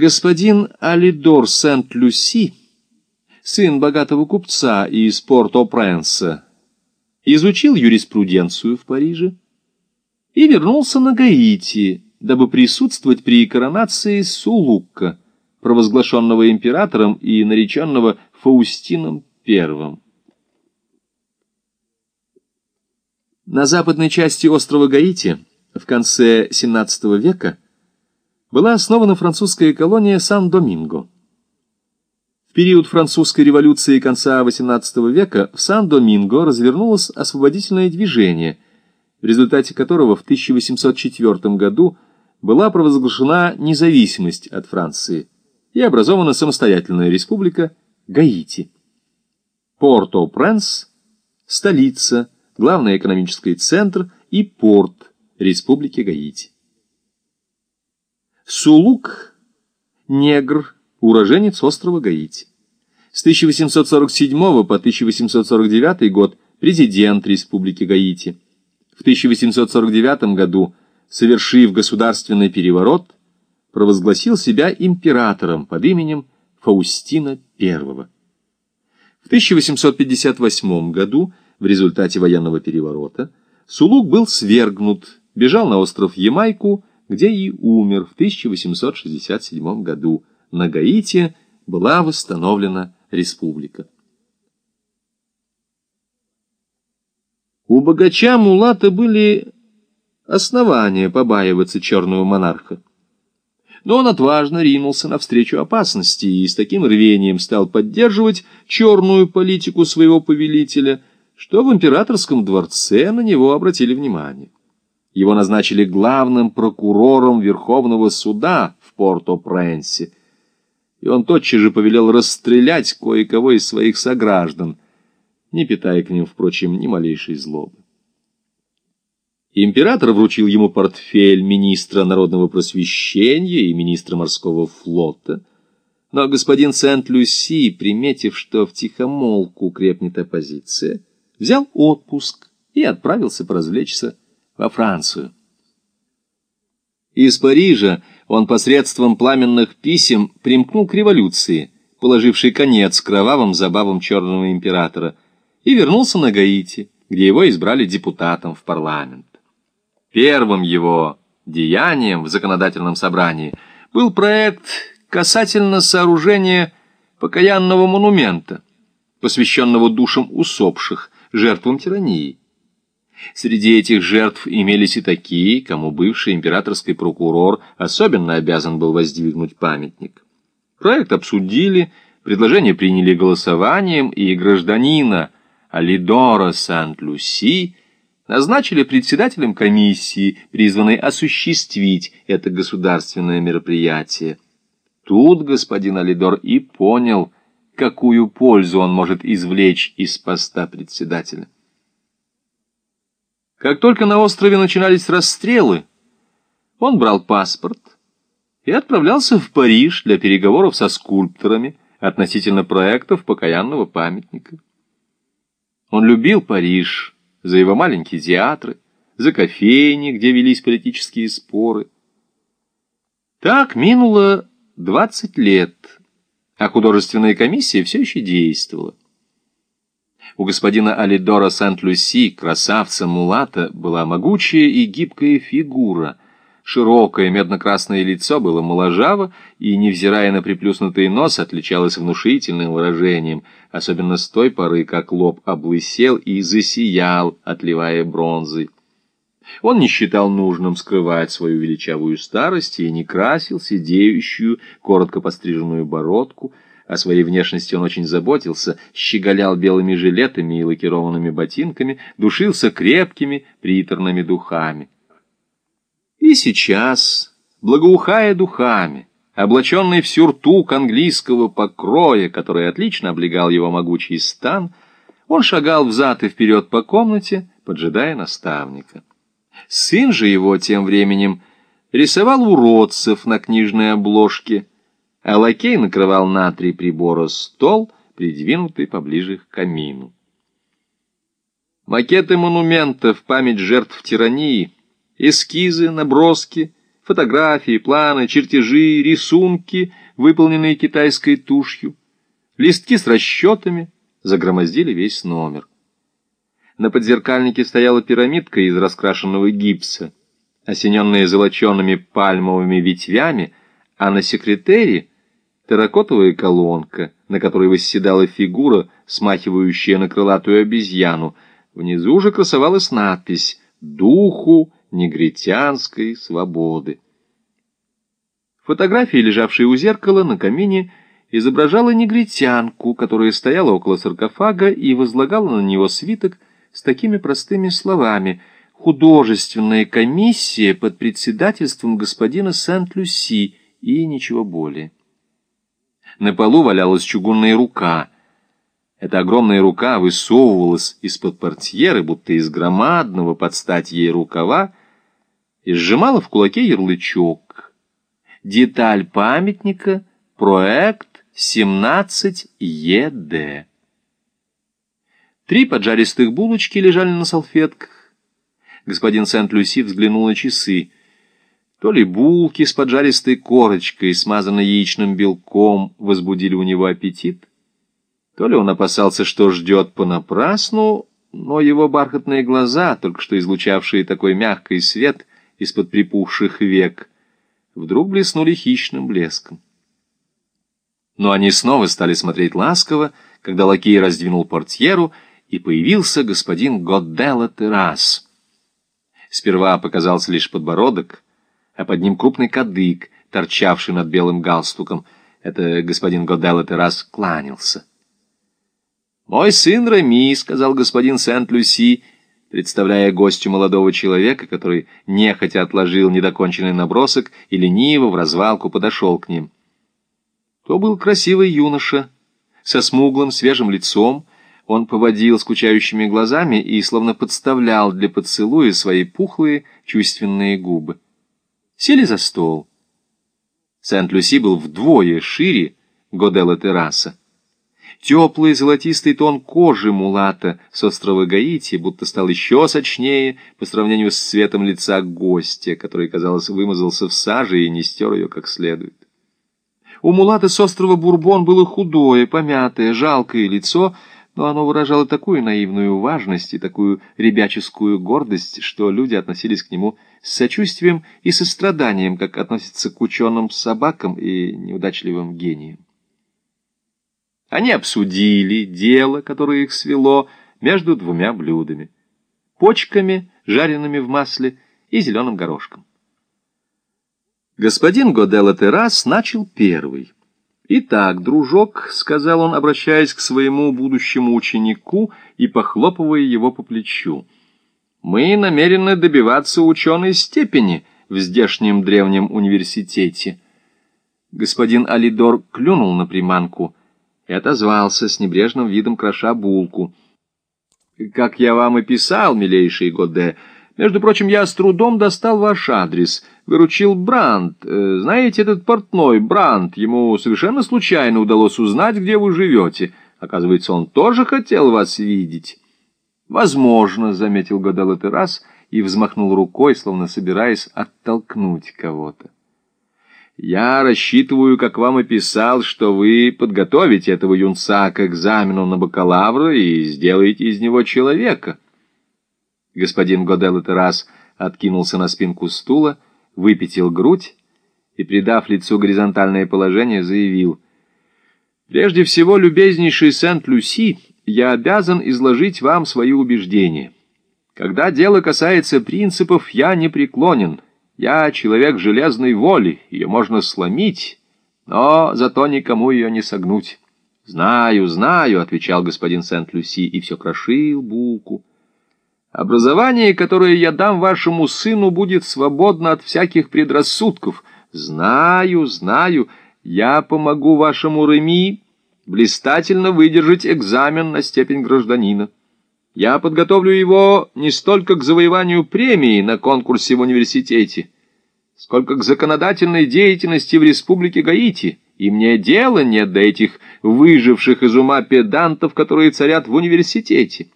Господин Алидор Сент-Люси, сын богатого купца из Порто-Пренса, изучил юриспруденцию в Париже и вернулся на Гаити, дабы присутствовать при коронации Сулукка, провозглашенного императором и нареченного Фаустином I. На западной части острова Гаити в конце XVII века была основана французская колония Сан-Доминго. В период французской революции конца XVIII века в Сан-Доминго развернулось освободительное движение, в результате которого в 1804 году была провозглашена независимость от Франции и образована самостоятельная республика Гаити. Порто-Пренс – столица, главный экономический центр и порт республики Гаити. Сулук – негр, уроженец острова Гаити. С 1847 по 1849 год президент Республики Гаити. В 1849 году, совершив государственный переворот, провозгласил себя императором под именем Фаустина I. В 1858 году, в результате военного переворота, Сулук был свергнут, бежал на остров Ямайку, где и умер в 1867 году. На Гаити была восстановлена республика. У богача Мулата были основания побаиваться черного монарха. Но он отважно ринулся навстречу опасности и с таким рвением стал поддерживать черную политику своего повелителя, что в императорском дворце на него обратили внимание. Его назначили главным прокурором Верховного суда в Порто-Пренсе, и он тотчас же повелел расстрелять кое-кого из своих сограждан, не питая к ним, впрочем, ни малейшей злобы. Император вручил ему портфель министра народного просвещения и министра морского флота, но господин Сент-Люси, приметив, что в тихомолку крепнет оппозиция, взял отпуск и отправился поразвлечься во Францию. Из Парижа он посредством пламенных писем примкнул к революции, положившей конец кровавым забавам черного императора, и вернулся на Гаити, где его избрали депутатом в парламент. Первым его деянием в законодательном собрании был проект касательно сооружения покаянного монумента, посвященного душам усопших, жертвам тирании. Среди этих жертв имелись и такие, кому бывший императорский прокурор особенно обязан был воздвигнуть памятник. Проект обсудили, предложение приняли голосованием, и гражданина Алидора Сант-Люси назначили председателем комиссии, призванной осуществить это государственное мероприятие. Тут господин Алидор и понял, какую пользу он может извлечь из поста председателя. Как только на острове начинались расстрелы, он брал паспорт и отправлялся в Париж для переговоров со скульпторами относительно проектов покаянного памятника. Он любил Париж за его маленькие театры, за кофейни, где велись политические споры. Так минуло 20 лет, а художественная комиссия все еще действовала. У господина Алидора Сент-Люси, красавца Мулата, была могучая и гибкая фигура. Широкое медно-красное лицо было моложаво и, невзирая на приплюснутый нос, отличалось внушительным выражением, особенно с той поры, как лоб облысел и засиял, отливая бронзой. Он не считал нужным скрывать свою величавую старость и не красил сидеющую, коротко постриженную бородку, о своей внешности он очень заботился, щеголял белыми жилетами и лакированными ботинками, душился крепкими приторными духами. И сейчас, благоухая духами, облаченный в сюртук английского покроя, который отлично облегал его могучий стан, он шагал взад и вперед по комнате, поджидая наставника. Сын же его тем временем рисовал уродцев на книжной обложке, а лакей накрывал на три прибора стол, придвинутый поближе к камину. Макеты монументов, память жертв тирании, эскизы, наброски фотографии, планы, чертежи, рисунки, выполненные китайской тушью, листки с расчетами, загромоздили весь номер. На подзеркальнике стояла пирамидка из раскрашенного гипса, осененная золочеными пальмовыми ветвями, а на секретере терракотовая колонка, на которой восседала фигура, смахивающая на крылатую обезьяну. Внизу же красовалась надпись «Духу негритянской свободы». Фотография, лежавшая у зеркала на камине, изображала негритянку, которая стояла около саркофага и возлагала на него свиток с такими простыми словами «Художественная комиссия под председательством господина Сент-Люси» и ничего более. На полу валялась чугунная рука. Эта огромная рука высовывалась из-под портьеры, будто из громадного под стать ей рукава, и сжимала в кулаке ярлычок. Деталь памятника — проект 17 ЕД. Три поджаристых булочки лежали на салфетках. Господин Сент-Люси взглянул на часы — то ли булки с поджаристой корочкой, смазанной яичным белком, возбудили у него аппетит, то ли он опасался, что ждет понапрасну, но его бархатные глаза, только что излучавшие такой мягкий свет из-под припухших век, вдруг блеснули хищным блеском. Но они снова стали смотреть ласково, когда лакей раздвинул портьеру, и появился господин Годделла Террас. Сперва показался лишь подбородок — а под ним крупный кадык, торчавший над белым галстуком. Это господин Годелло раз кланялся. «Мой сын Реми», — сказал господин Сент-Люси, представляя гостю молодого человека, который нехотя отложил недоконченный набросок и лениво в развалку подошел к ним. То был красивый юноша, со смуглым свежим лицом, он поводил скучающими глазами и словно подставлял для поцелуя свои пухлые чувственные губы сели за стол. Сент-Люси был вдвое шире Годелла терраса. Теплый золотистый тон кожи мулата с острова Гаити будто стал еще сочнее по сравнению с цветом лица гостя, который, казалось, вымазался в саже и не стер ее как следует. У мулата с острова Бурбон было худое, помятое, жалкое лицо — но оно выражало такую наивную важность и такую ребяческую гордость, что люди относились к нему с сочувствием и состраданием, как относятся к ученым собакам и неудачливым гениям. Они обсудили дело, которое их свело между двумя блюдами — почками, жареными в масле, и зеленым горошком. Господин Годелла Террас начал первый — «Итак, дружок», — сказал он, обращаясь к своему будущему ученику и похлопывая его по плечу, — «мы намерены добиваться ученой степени в здешнем древнем университете». Господин Алидор клюнул на приманку и отозвался с небрежным видом кроша булку. «Как я вам и писал, милейший Годе, — между прочим, я с трудом достал ваш адрес. Выручил Бранд. Э, знаете, этот портной Бранд, ему совершенно случайно удалось узнать, где вы живете. Оказывается, он тоже хотел вас видеть. Возможно, — заметил Гадал это и взмахнул рукой, словно собираясь оттолкнуть кого-то. Я рассчитываю, как вам и писал, что вы подготовите этого юнца к экзамену на бакалавра и сделаете из него человека. Господин Годел раз откинулся на спинку стула, выпятил грудь и, придав лицу горизонтальное положение, заявил «Прежде всего, любезнейший Сент-Люси, я обязан изложить вам свои убеждения. Когда дело касается принципов, я не преклонен. Я человек железной воли, ее можно сломить, но зато никому ее не согнуть». «Знаю, знаю», — отвечал господин Сент-Люси, и все крошил булку. Образование, которое я дам вашему сыну, будет свободно от всяких предрассудков. Знаю, знаю, я помогу вашему Реми блистательно выдержать экзамен на степень гражданина. Я подготовлю его не столько к завоеванию премии на конкурсе в университете, сколько к законодательной деятельности в республике Гаити, и мне дела нет до этих выживших из ума педантов, которые царят в университете.